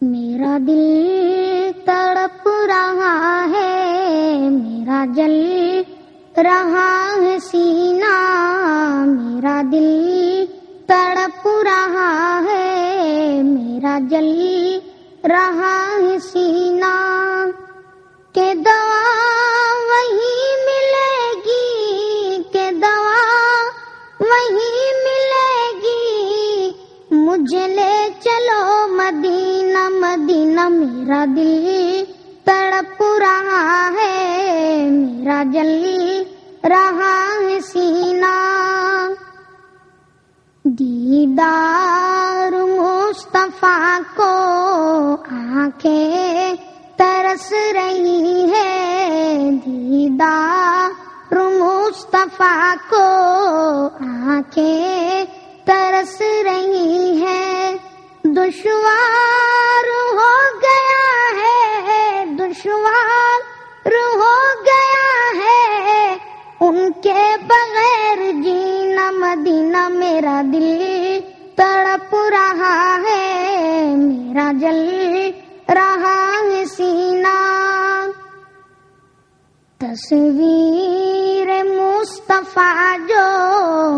میرا دل تڑپ رہا ہے، میرا جل رہا ہے سینا، میرا دل تڑپ رہا ہے، میرا جل رہا ہے سینا۔ میرا دل تڑپ رہا ہے میرا جل رہا ہے سینا دیدار مصطفیٰ کو آنکھیں ترس رہی ہے دیدار مصطفیٰ کو آنکھیں ترس رہی ہے دشوار ہو تڑپ رہا ہے، میرا جل رہا ہے سینا۔ تصویر مصطفیٰ جو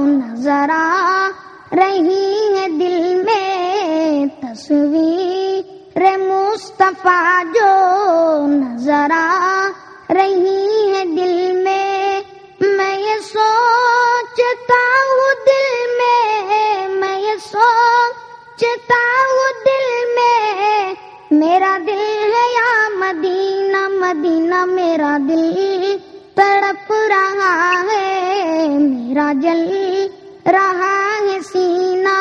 نظر آ رہی ہے دل میں، تصویر مصطفیٰ جو نظر آ رہی ہے دل میں۔ میں یہ سوچتا ہوں سوچتا ہوں دل میں، میرا دل ہے یا مدینہ مدینہ میرا دل تڑپ رہا ہے، میرا جل رہا ہے سینا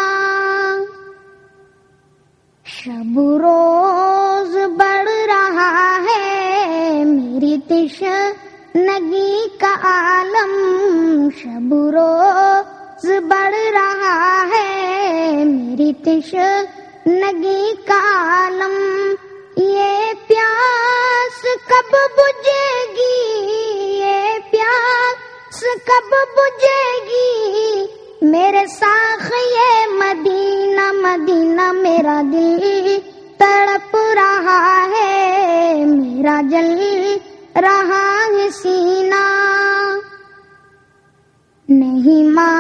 شب روز بڑھ رہا ہے، میری تش نگی کا عالم، شب روز بڑھ رہا ہے۔ میری تش نگی کا عالم یہ پیاس کب بجے گی؟ یہ پیاس کب بجے گی؟ میرے ساخ یہ مدینہ مدینہ میرا دل تڑپ رہا ہے۔ میرا جل رہا ہے سینا۔ نہیں مال زر تو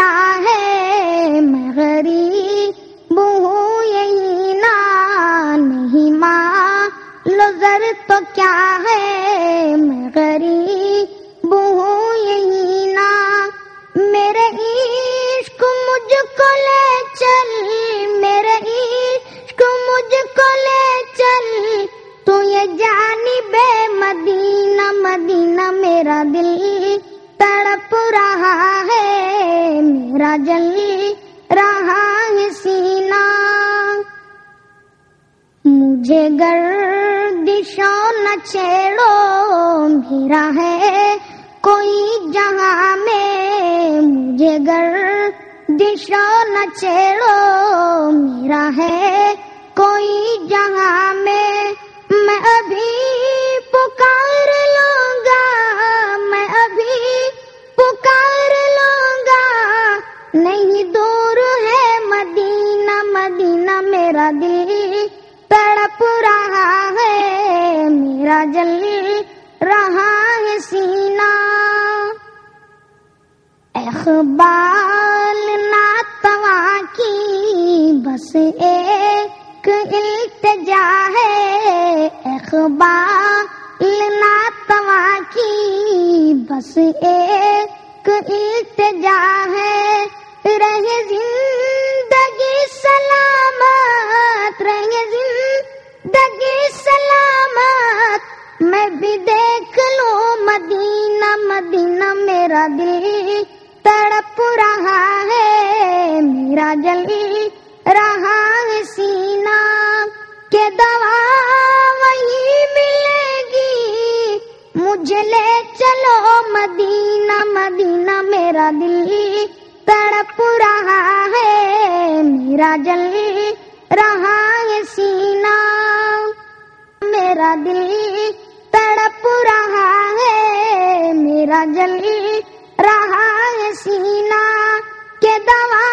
کیا ہے میں غریب ہوں یہی نا نہیں مال زر تو کیا ہے میں غریب ہوں یہی نا میرے عشق مجھ کو لے چل، میرے عشق مجھ کو لے چل۔ تو یہ جانی بے مدینہ مدینہ میرا دل جل رہا ہے سینا۔ مجھے گردشوں نہ چھیڑو میرا ہے کوئی جہاں میں۔ مجھے گردشوں نہ چھیڑو میرا ہے کوئی جہاں میں۔ مدینہ میرا دل تڑپ رہا ہے، میرا جل رہا ہے سینا اخبال ناتوا کی بس ایک التجا ہے۔ اخبال ناتوا کی بس ایک التجا ہے۔ رہے زندگی مجھے لے چلو مدینہ مدینہ میرا دل تڑپ رہا ہے، میرا جل رہا ہے سینا۔ میرا دل تڑپ رہا ہے، میرا جل رہا ہے سینا۔ کہ دوا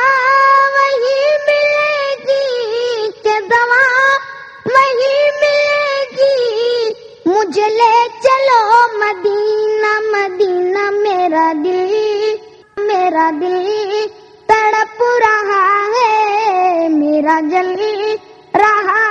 میرا دل تڑپ رہا ہے میرا جل رہا